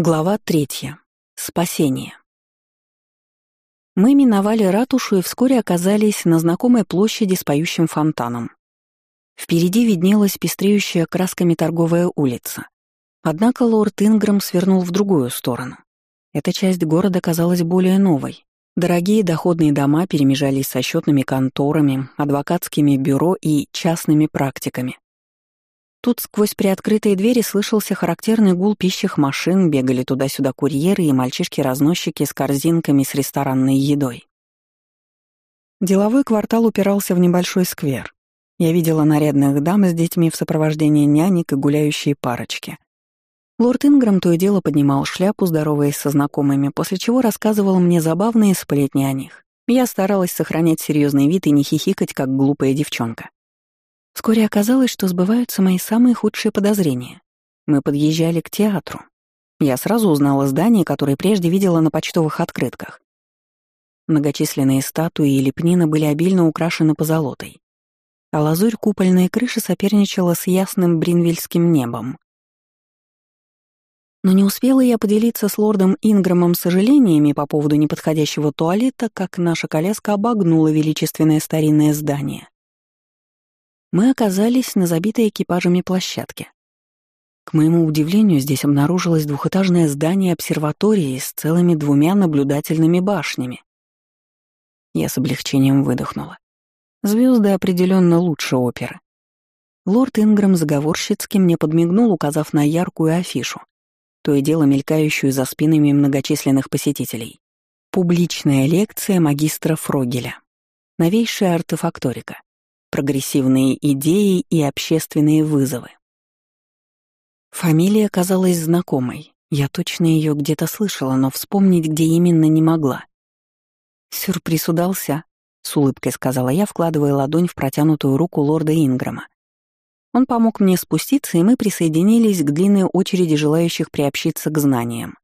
Глава третья. Спасение. Мы миновали ратушу и вскоре оказались на знакомой площади с поющим фонтаном. Впереди виднелась пестреющая красками торговая улица. Однако лорд Инграм свернул в другую сторону. Эта часть города казалась более новой. Дорогие доходные дома перемежались со счетными конторами, адвокатскими бюро и частными практиками. Тут сквозь приоткрытые двери слышался характерный гул пищих машин, бегали туда-сюда курьеры и мальчишки-разносчики с корзинками с ресторанной едой. Деловой квартал упирался в небольшой сквер. Я видела нарядных дам с детьми в сопровождении нянек и гуляющие парочки. Лорд Инграм то и дело поднимал шляпу, здороваясь со знакомыми, после чего рассказывал мне забавные сплетни о них. Я старалась сохранять серьезный вид и не хихикать, как глупая девчонка. Вскоре оказалось, что сбываются мои самые худшие подозрения. Мы подъезжали к театру. Я сразу узнала здание, которое прежде видела на почтовых открытках. Многочисленные статуи и лепнина были обильно украшены позолотой, а лазурь купольной крыши соперничала с ясным бринвельским небом. Но не успела я поделиться с лордом Инграмом сожалениями по поводу неподходящего туалета, как наша коляска обогнула величественное старинное здание мы оказались на забитой экипажами площадке. К моему удивлению, здесь обнаружилось двухэтажное здание обсерватории с целыми двумя наблюдательными башнями. Я с облегчением выдохнула. Звезды определенно лучше оперы. Лорд Инграм заговорщицки мне подмигнул, указав на яркую афишу, то и дело мелькающую за спинами многочисленных посетителей. Публичная лекция магистра Фрогеля. Новейшая артефакторика прогрессивные идеи и общественные вызовы. Фамилия казалась знакомой. Я точно ее где-то слышала, но вспомнить, где именно, не могла. «Сюрприз удался», — с улыбкой сказала я, вкладывая ладонь в протянутую руку лорда Инграма. Он помог мне спуститься, и мы присоединились к длинной очереди желающих приобщиться к знаниям.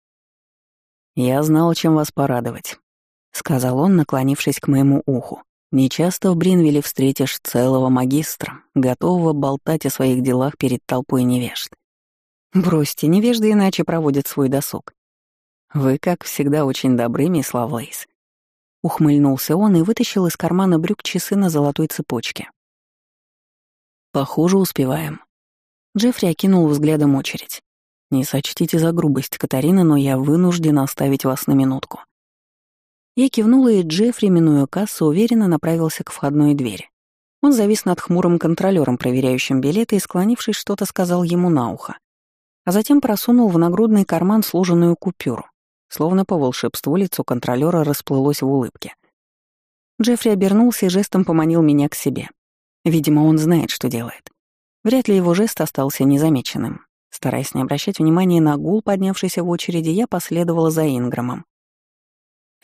«Я знал, чем вас порадовать», — сказал он, наклонившись к моему уху. Нечасто в Бринвилле встретишь целого магистра, готового болтать о своих делах перед толпой невежд. Бросьте, невежды иначе проводят свой досуг. Вы, как всегда, очень добры, мисс Лавлейс. Ухмыльнулся он и вытащил из кармана брюк часы на золотой цепочке. Похоже, успеваем. Джеффри окинул взглядом очередь. Не сочтите за грубость, Катарина, но я вынужден оставить вас на минутку. Я кивнула, и Джеффри, минуя кассу, уверенно направился к входной двери. Он завис над хмурым контролёром, проверяющим билеты, и, склонившись, что-то сказал ему на ухо. А затем просунул в нагрудный карман сложенную купюру. Словно по волшебству лицо контролёра расплылось в улыбке. Джеффри обернулся и жестом поманил меня к себе. Видимо, он знает, что делает. Вряд ли его жест остался незамеченным. Стараясь не обращать внимания на гул, поднявшийся в очереди, я последовала за Инграмом.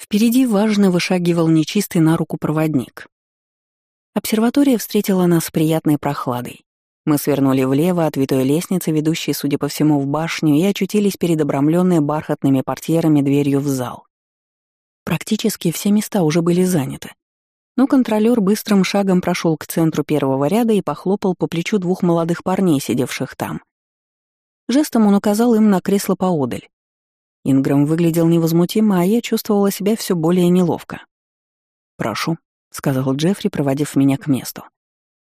Впереди важно вышагивал нечистый на руку проводник. Обсерватория встретила нас приятной прохладой. Мы свернули влево от витой лестницы, ведущей, судя по всему, в башню, и очутились перед обрамленной бархатными портьерами дверью в зал. Практически все места уже были заняты. Но контролёр быстрым шагом прошел к центру первого ряда и похлопал по плечу двух молодых парней, сидевших там. Жестом он указал им на кресло поодаль. Инграм выглядел невозмутимо, а я чувствовала себя все более неловко. «Прошу», — сказал Джеффри, проводив меня к месту.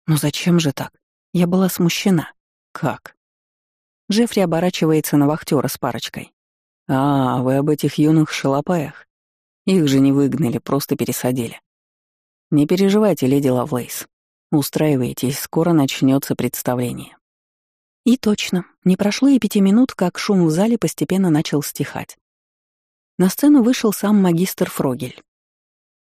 «Но зачем же так? Я была смущена. Как?» Джеффри оборачивается на вахтера с парочкой. «А, вы об этих юных шалопаях? Их же не выгнали, просто пересадили. Не переживайте, леди Лавлейс. Устраивайтесь, скоро начнется представление. И точно, не прошло и пяти минут, как шум в зале постепенно начал стихать. На сцену вышел сам магистр Фрогель.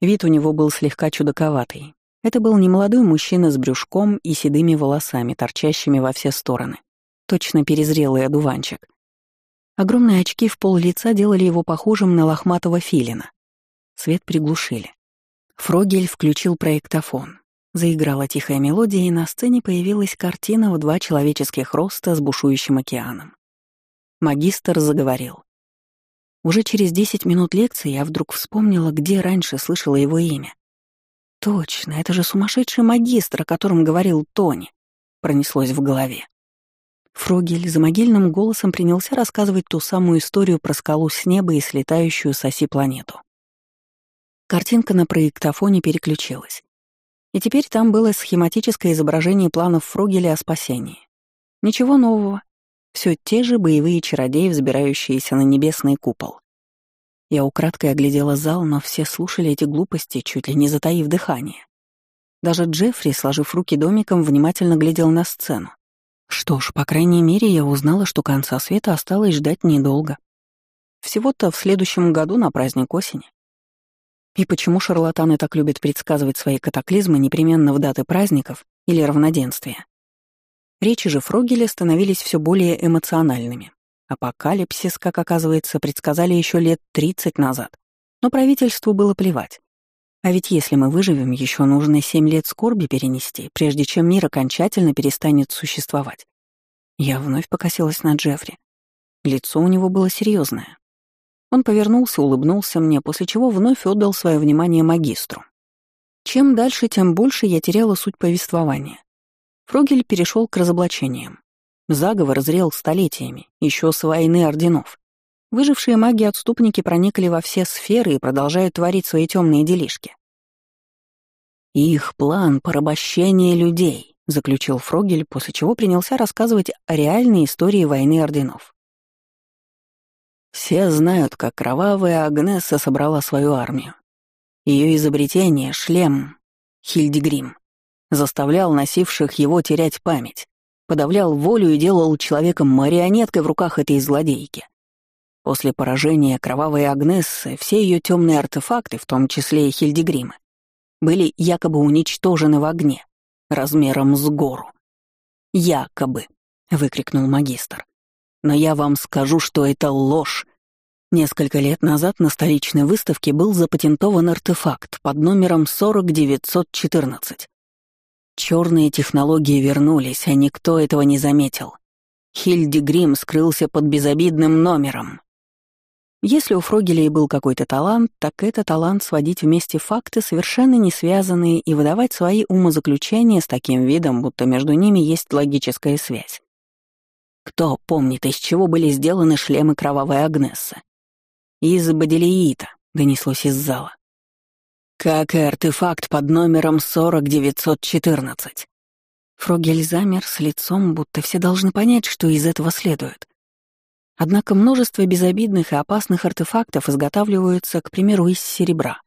Вид у него был слегка чудаковатый. Это был немолодой мужчина с брюшком и седыми волосами, торчащими во все стороны. Точно перезрелый одуванчик. Огромные очки в пол лица делали его похожим на лохматого филина. Свет приглушили. Фрогель включил проектофон. Заиграла тихая мелодия, и на сцене появилась картина в два человеческих роста с бушующим океаном. Магистр заговорил. Уже через десять минут лекции я вдруг вспомнила, где раньше слышала его имя. «Точно, это же сумасшедший магистр, о котором говорил Тони», — пронеслось в голове. Фрогель за могильным голосом принялся рассказывать ту самую историю про скалу с неба и слетающую с оси планету. Картинка на проектофоне переключилась. И теперь там было схематическое изображение планов Фрогеля о спасении. Ничего нового. Все те же боевые чародеи, взбирающиеся на небесный купол. Я украдкой оглядела зал, но все слушали эти глупости, чуть ли не затаив дыхание. Даже Джеффри, сложив руки домиком, внимательно глядел на сцену. Что ж, по крайней мере, я узнала, что конца света осталось ждать недолго. Всего-то в следующем году на праздник осени. И почему шарлатаны так любят предсказывать свои катаклизмы непременно в даты праздников или равноденствия? Речи же Фрогеля становились все более эмоциональными. Апокалипсис, как оказывается, предсказали еще лет 30 назад. Но правительству было плевать. А ведь если мы выживем, еще нужно семь лет скорби перенести, прежде чем мир окончательно перестанет существовать. Я вновь покосилась на Джеффри. Лицо у него было серьезное. Он повернулся, улыбнулся мне, после чего вновь отдал свое внимание магистру. Чем дальше, тем больше я теряла суть повествования. Фрогель перешел к разоблачениям. Заговор зрел столетиями, еще с войны орденов. Выжившие маги-отступники проникли во все сферы и продолжают творить свои темные делишки. «Их план — порабощение людей», — заключил Фрогель, после чего принялся рассказывать о реальной истории войны орденов. Все знают, как кровавая Агнесса собрала свою армию. Ее изобретение — шлем, Хильдегрим, заставлял носивших его терять память, подавлял волю и делал человеком марионеткой в руках этой злодейки. После поражения кровавой Агнессы все ее темные артефакты, в том числе и Хильдегримы, были якобы уничтожены в огне, размером с гору. «Якобы», — выкрикнул магистр. Но я вам скажу, что это ложь. Несколько лет назад на столичной выставке был запатентован артефакт под номером 40914. Черные технологии вернулись, а никто этого не заметил. Хильди Грим скрылся под безобидным номером. Если у Фрогеля был какой-то талант, так это талант сводить вместе факты, совершенно не связанные, и выдавать свои умозаключения с таким видом, будто между ними есть логическая связь. Кто помнит, из чего были сделаны шлемы кровавой Агнессы? Из бодилеита, донеслось из зала. Как и артефакт под номером 40914. Фрогель замер с лицом, будто все должны понять, что из этого следует. Однако множество безобидных и опасных артефактов изготавливаются, к примеру, из серебра.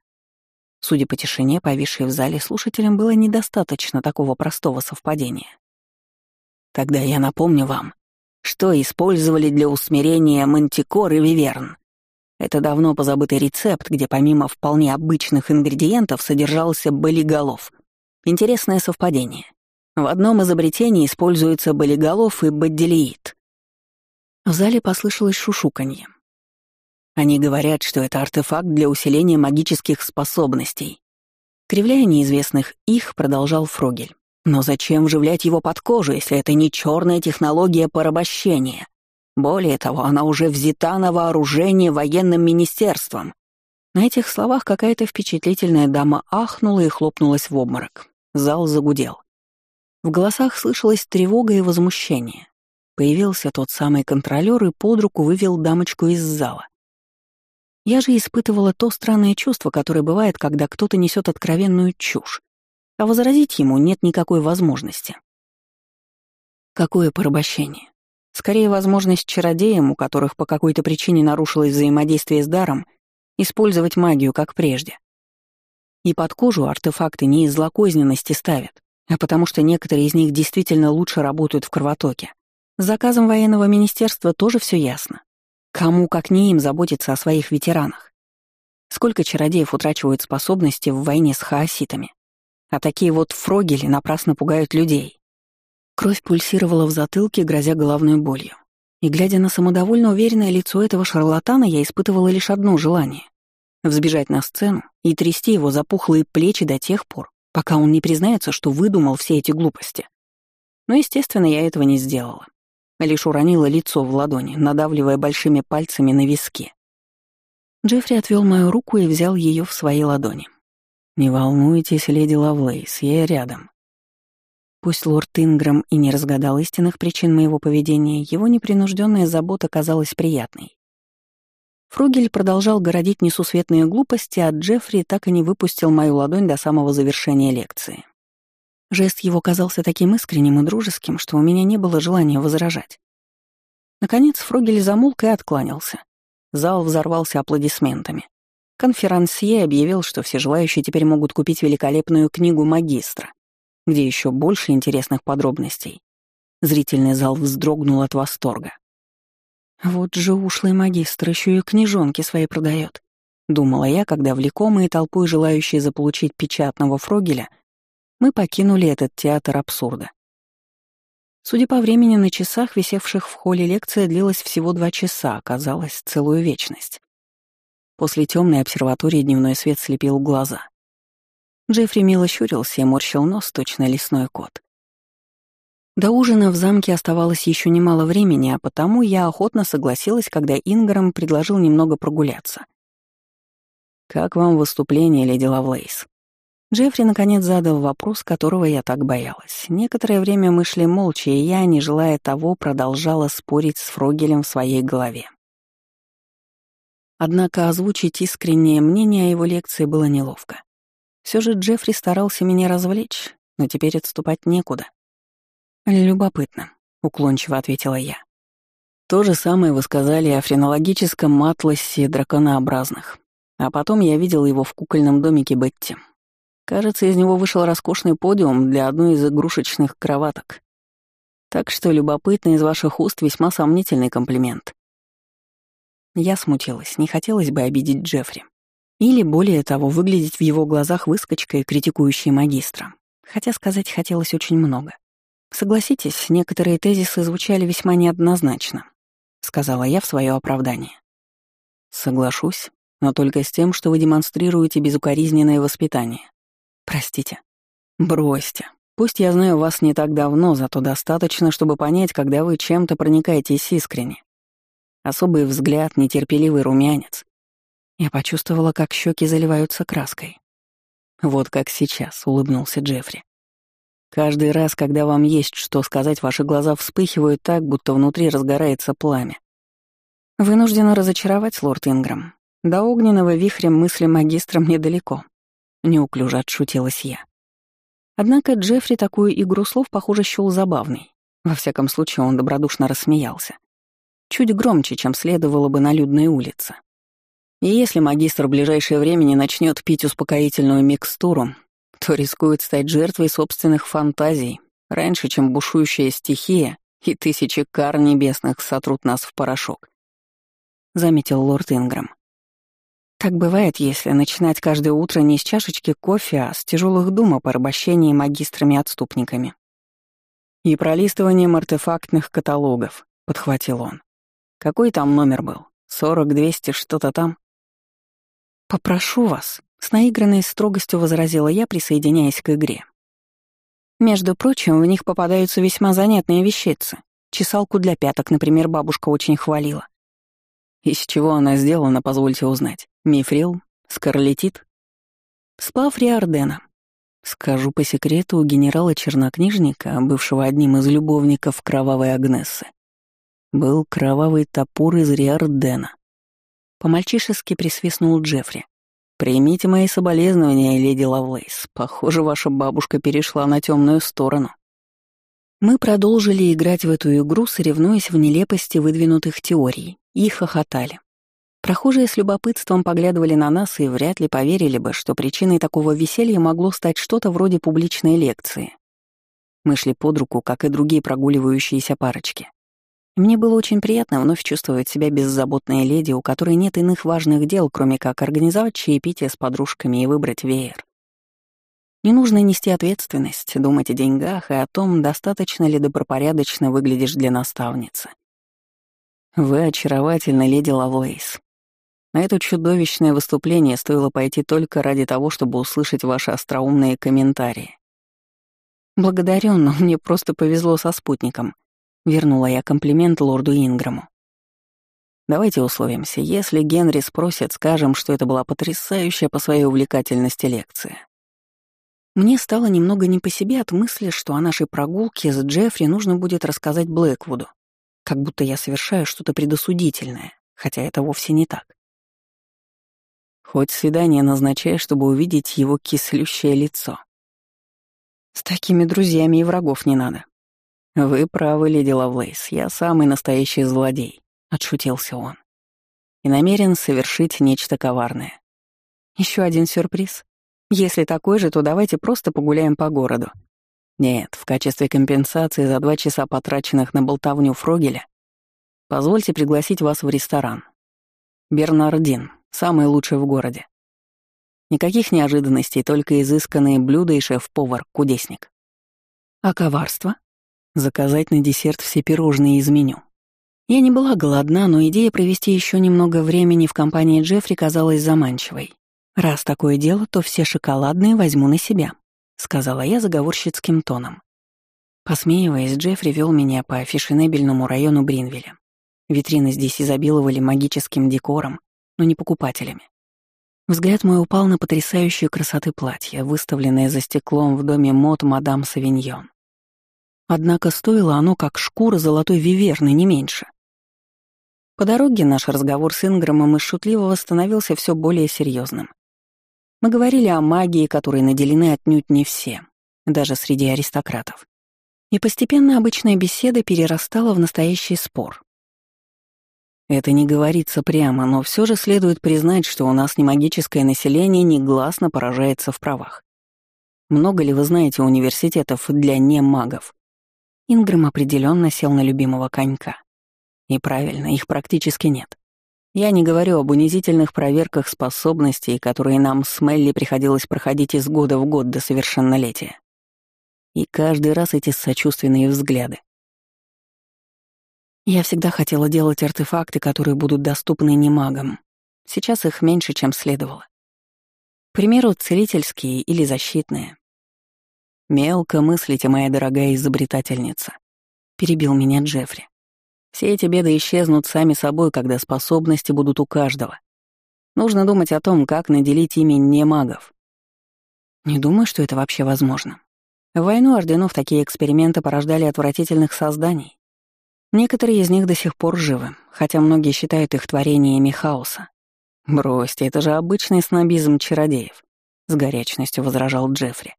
Судя по тишине, повисшей в зале, слушателям было недостаточно такого простого совпадения. Тогда я напомню вам, что использовали для усмирения мантикор и виверн. Это давно позабытый рецепт, где помимо вполне обычных ингредиентов содержался болиголов. Интересное совпадение. В одном изобретении используются болиголов и бодделиит. В зале послышалось шушуканье. Они говорят, что это артефакт для усиления магических способностей. Кривляя неизвестных их, продолжал Фрогель. Но зачем вживлять его под кожу, если это не черная технология порабощения? Более того, она уже взята на вооружение военным министерством. На этих словах какая-то впечатлительная дама ахнула и хлопнулась в обморок. Зал загудел. В голосах слышалась тревога и возмущение. Появился тот самый контролер и под руку вывел дамочку из зала. Я же испытывала то странное чувство, которое бывает, когда кто-то несет откровенную чушь а возразить ему нет никакой возможности. Какое порабощение? Скорее, возможность чародеям, у которых по какой-то причине нарушилось взаимодействие с даром, использовать магию, как прежде. И под кожу артефакты не из злокозненности ставят, а потому что некоторые из них действительно лучше работают в кровотоке. С заказом военного министерства тоже все ясно. Кому, как не им, заботиться о своих ветеранах? Сколько чародеев утрачивают способности в войне с хаоситами? А такие вот фрогели напрасно пугают людей. Кровь пульсировала в затылке, грозя головной болью. И, глядя на самодовольно уверенное лицо этого шарлатана, я испытывала лишь одно желание — взбежать на сцену и трясти его за пухлые плечи до тех пор, пока он не признается, что выдумал все эти глупости. Но, естественно, я этого не сделала. Лишь уронила лицо в ладони, надавливая большими пальцами на виски. Джеффри отвел мою руку и взял ее в свои ладони. «Не волнуйтесь, леди Лавлейс, я рядом». Пусть лорд Инграм и не разгадал истинных причин моего поведения, его непринужденная забота казалась приятной. Фругель продолжал городить несусветные глупости, а Джеффри так и не выпустил мою ладонь до самого завершения лекции. Жест его казался таким искренним и дружеским, что у меня не было желания возражать. Наконец Фругель замолк и откланялся. Зал взорвался аплодисментами. Конферансье объявил, что все желающие теперь могут купить великолепную книгу магистра где еще больше интересных подробностей. Зрительный зал вздрогнул от восторга. «Вот же ушлый магистр еще и книжонки свои продает», — думала я, когда влекомые толпой желающие заполучить печатного фрогеля мы покинули этот театр абсурда. Судя по времени на часах, висевших в холле лекция длилась всего два часа, оказалось, целую вечность. После темной обсерватории дневной свет слепил глаза. Джеффри мило щурился и морщил нос, точно лесной кот. До ужина в замке оставалось еще немало времени, а потому я охотно согласилась, когда Инграм предложил немного прогуляться. «Как вам выступление, леди Лавлейс?» Джеффри наконец задал вопрос, которого я так боялась. Некоторое время мы шли молча, и я, не желая того, продолжала спорить с Фрогелем в своей голове. Однако озвучить искреннее мнение о его лекции было неловко. Все же Джеффри старался меня развлечь, но теперь отступать некуда. «Любопытно», — уклончиво ответила я. То же самое вы сказали о френологическом атласе драконообразных. А потом я видел его в кукольном домике Бетти. Кажется, из него вышел роскошный подиум для одной из игрушечных кроваток. Так что любопытно из ваших уст весьма сомнительный комплимент. Я смутилась, не хотелось бы обидеть Джеффри. Или, более того, выглядеть в его глазах выскочкой, критикующей магистра. Хотя сказать хотелось очень много. «Согласитесь, некоторые тезисы звучали весьма неоднозначно», — сказала я в свое оправдание. «Соглашусь, но только с тем, что вы демонстрируете безукоризненное воспитание. Простите. Бросьте. Пусть я знаю вас не так давно, зато достаточно, чтобы понять, когда вы чем-то проникаетесь искренне. Особый взгляд, нетерпеливый румянец, я почувствовала, как щеки заливаются краской. «Вот как сейчас», — улыбнулся Джеффри. «Каждый раз, когда вам есть что сказать, ваши глаза вспыхивают так, будто внутри разгорается пламя. Вынуждена разочаровать, лорд Инграм. До огненного вихря мысли магистра мне далеко. Неуклюже отшутилась я. Однако Джеффри такую игру слов, похоже, счёл забавной. Во всяком случае, он добродушно рассмеялся. Чуть громче, чем следовало бы на людной улице. И если магистр в ближайшее время не начнет пить успокоительную микстуру, то рискует стать жертвой собственных фантазий, раньше, чем бушующая стихия и тысячи кар небесных сотрут нас в порошок», — заметил лорд Инграм. Так бывает, если начинать каждое утро не с чашечки кофе, а с тяжелых дум о порабощении магистрами-отступниками. «И пролистыванием артефактных каталогов», — подхватил он. «Какой там номер был? Сорок, двести, что-то там?» «Попрошу вас», — с наигранной строгостью возразила я, присоединяясь к игре. Между прочим, в них попадаются весьма занятные вещицы. Чесалку для пяток, например, бабушка очень хвалила. Из чего она сделана, позвольте узнать. Мифрил? Скарлетит? Сплав Риордена. Скажу по секрету, у генерала-чернокнижника, бывшего одним из любовников кровавой Агнессы, был кровавый топор из Риордена. По-мальчишески присвистнул Джеффри. «Примите мои соболезнования, леди Лавлейс. Похоже, ваша бабушка перешла на темную сторону». Мы продолжили играть в эту игру, соревнуясь в нелепости выдвинутых теорий, и хохотали. Прохожие с любопытством поглядывали на нас и вряд ли поверили бы, что причиной такого веселья могло стать что-то вроде публичной лекции. Мы шли под руку, как и другие прогуливающиеся парочки. Мне было очень приятно вновь чувствовать себя беззаботной леди, у которой нет иных важных дел, кроме как организовать чаепитие с подружками и выбрать веер. Не нужно нести ответственность, думать о деньгах и о том, достаточно ли добропорядочно выглядишь для наставницы. Вы очаровательна, леди Лавлейс. На это чудовищное выступление стоило пойти только ради того, чтобы услышать ваши остроумные комментарии. Благодарю, но мне просто повезло со спутником — Вернула я комплимент лорду Инграму. Давайте условимся, если Генри спросит, скажем, что это была потрясающая по своей увлекательности лекция. Мне стало немного не по себе от мысли, что о нашей прогулке с Джеффри нужно будет рассказать Блэквуду, как будто я совершаю что-то предосудительное, хотя это вовсе не так. Хоть свидание назначай, чтобы увидеть его кислющее лицо. С такими друзьями и врагов не надо. Вы правы, леди Лавлейс, я самый настоящий злодей, — отшутился он. И намерен совершить нечто коварное. Еще один сюрприз. Если такой же, то давайте просто погуляем по городу. Нет, в качестве компенсации за два часа, потраченных на болтовню Фрогеля, позвольте пригласить вас в ресторан. Бернардин, самый лучший в городе. Никаких неожиданностей, только изысканные блюда и шеф-повар, кудесник. А коварство? Заказать на десерт все пирожные из меню. Я не была голодна, но идея провести еще немного времени в компании Джеффри казалась заманчивой. «Раз такое дело, то все шоколадные возьму на себя», — сказала я заговорщицким тоном. Посмеиваясь, Джеффри вел меня по фешенебельному району Бринвилля. Витрины здесь изобиловали магическим декором, но не покупателями. Взгляд мой упал на потрясающую красоты платье, выставленное за стеклом в доме мод мадам Савиньон. Однако стоило оно как шкура золотой виверны, не меньше. По дороге наш разговор с Инграмом из шутливого становился все более серьезным. Мы говорили о магии, которой наделены отнюдь не все, даже среди аристократов. И постепенно обычная беседа перерастала в настоящий спор. Это не говорится прямо, но все же следует признать, что у нас не магическое население негласно поражается в правах. Много ли вы знаете университетов для немагов? Ингрэм определенно сел на любимого конька. И правильно, их практически нет. Я не говорю об унизительных проверках способностей, которые нам с Мелли приходилось проходить из года в год до совершеннолетия. И каждый раз эти сочувственные взгляды. Я всегда хотела делать артефакты, которые будут доступны не магам. Сейчас их меньше, чем следовало. К примеру, целительские или защитные. «Мелко мыслите, моя дорогая изобретательница», — перебил меня Джеффри. Все эти беды исчезнут сами собой, когда способности будут у каждого. Нужно думать о том, как наделить ими не магов. Не думаю, что это вообще возможно. В войну орденов такие эксперименты порождали отвратительных созданий. Некоторые из них до сих пор живы, хотя многие считают их творениями хаоса. «Бросьте, это же обычный снобизм чародеев», — с горячностью возражал Джеффри.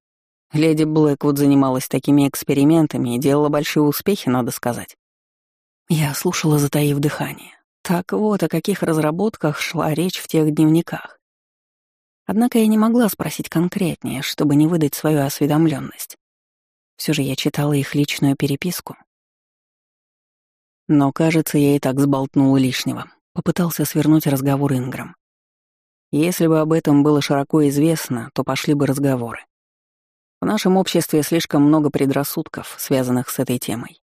Леди Блэквуд занималась такими экспериментами и делала большие успехи, надо сказать. Я слушала, затаив дыхание. Так вот, о каких разработках шла речь в тех дневниках. Однако я не могла спросить конкретнее, чтобы не выдать свою осведомленность. Все же я читала их личную переписку. Но, кажется, я и так сболтнул лишнего. Попытался свернуть разговор Инграм. Если бы об этом было широко известно, то пошли бы разговоры. В нашем обществе слишком много предрассудков, связанных с этой темой.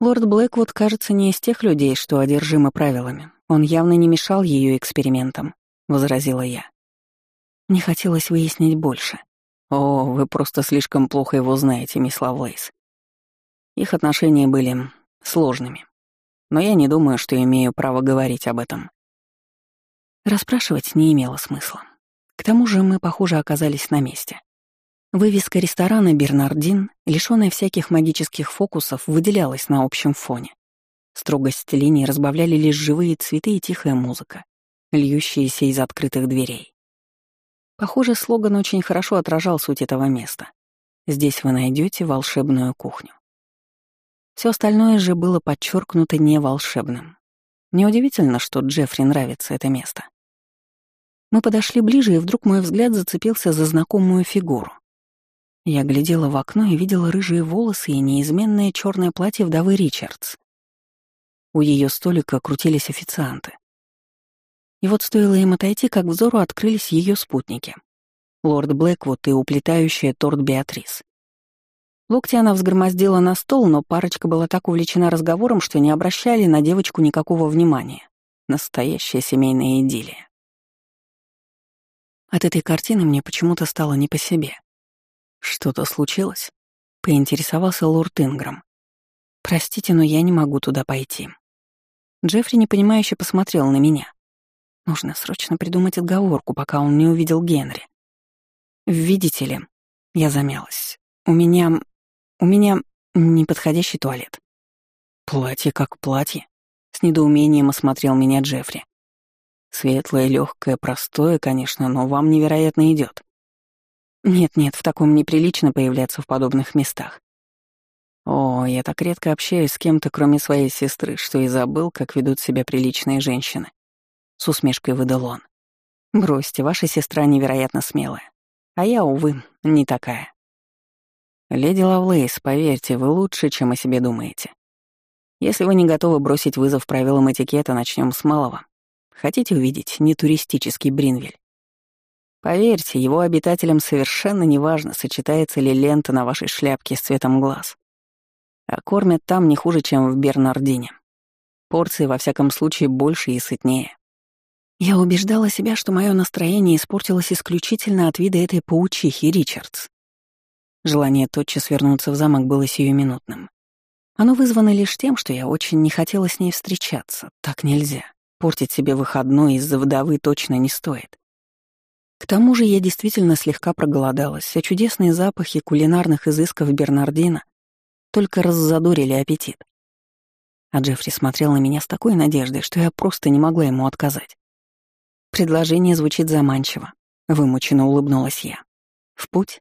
Лорд Блэквуд, кажется, не из тех людей, что одержимы правилами. Он явно не мешал ее экспериментам, — возразила я. Не хотелось выяснить больше. О, вы просто слишком плохо его знаете, мисс Лавлейс. Их отношения были сложными. Но я не думаю, что имею право говорить об этом. Расспрашивать не имело смысла. К тому же мы, похоже, оказались на месте. Вывеска ресторана «Бернардин», лишённая всяких магических фокусов, выделялась на общем фоне. Строгость линий разбавляли лишь живые цветы и тихая музыка, льющиеся из открытых дверей. Похоже, слоган очень хорошо отражал суть этого места. Здесь вы найдете волшебную кухню. Все остальное же было подчеркнуто не волшебным. Неудивительно, что Джеффри нравится это место. Мы подошли ближе, и вдруг мой взгляд зацепился за знакомую фигуру. Я глядела в окно и видела рыжие волосы и неизменное черное платье вдовы Ричардс. У ее столика крутились официанты. И вот стоило им отойти, как взору открылись ее спутники. Лорд Блэквуд и уплетающая торт Беатрис. Локти она взгромоздила на стол, но парочка была так увлечена разговором, что не обращали на девочку никакого внимания. Настоящая семейная идиллия. От этой картины мне почему-то стало не по себе. «Что-то случилось?» — поинтересовался лорд Инграм. «Простите, но я не могу туда пойти». Джеффри непонимающе посмотрел на меня. Нужно срочно придумать отговорку, пока он не увидел Генри. «Видите ли...» Я замялась. У меня... у меня неподходящий туалет. Платье как платье. С недоумением осмотрел меня Джеффри. Светлое, легкое, простое, конечно, но вам невероятно идет. Нет-нет, в таком неприлично появляться в подобных местах. О, я так редко общаюсь с кем-то, кроме своей сестры, что и забыл, как ведут себя приличные женщины. С усмешкой выдал он. Бросьте, ваша сестра невероятно смелая. А я, увы, не такая. Леди Лавлейс, поверьте, вы лучше, чем о себе думаете. Если вы не готовы бросить вызов правилам этикета, начнем с малого. Хотите увидеть нетуристический Бринвель? Поверьте, его обитателям совершенно неважно, сочетается ли лента на вашей шляпке с цветом глаз. А кормят там не хуже, чем в Бернардине. Порции, во всяком случае, больше и сытнее. Я убеждала себя, что мое настроение испортилось исключительно от вида этой паучихи Ричардс. Желание тотчас вернуться в замок было сиюминутным. Оно вызвано лишь тем, что я очень не хотела с ней встречаться. Так нельзя. Портить себе выходной из-за вдовы точно не стоит. К тому же я действительно слегка проголодалась, а чудесные запахи кулинарных изысков Бернардина только раззадорили аппетит. А Джеффри смотрел на меня с такой надеждой, что я просто не могла ему отказать. Предложение звучит заманчиво. Вымученно улыбнулась я. В путь?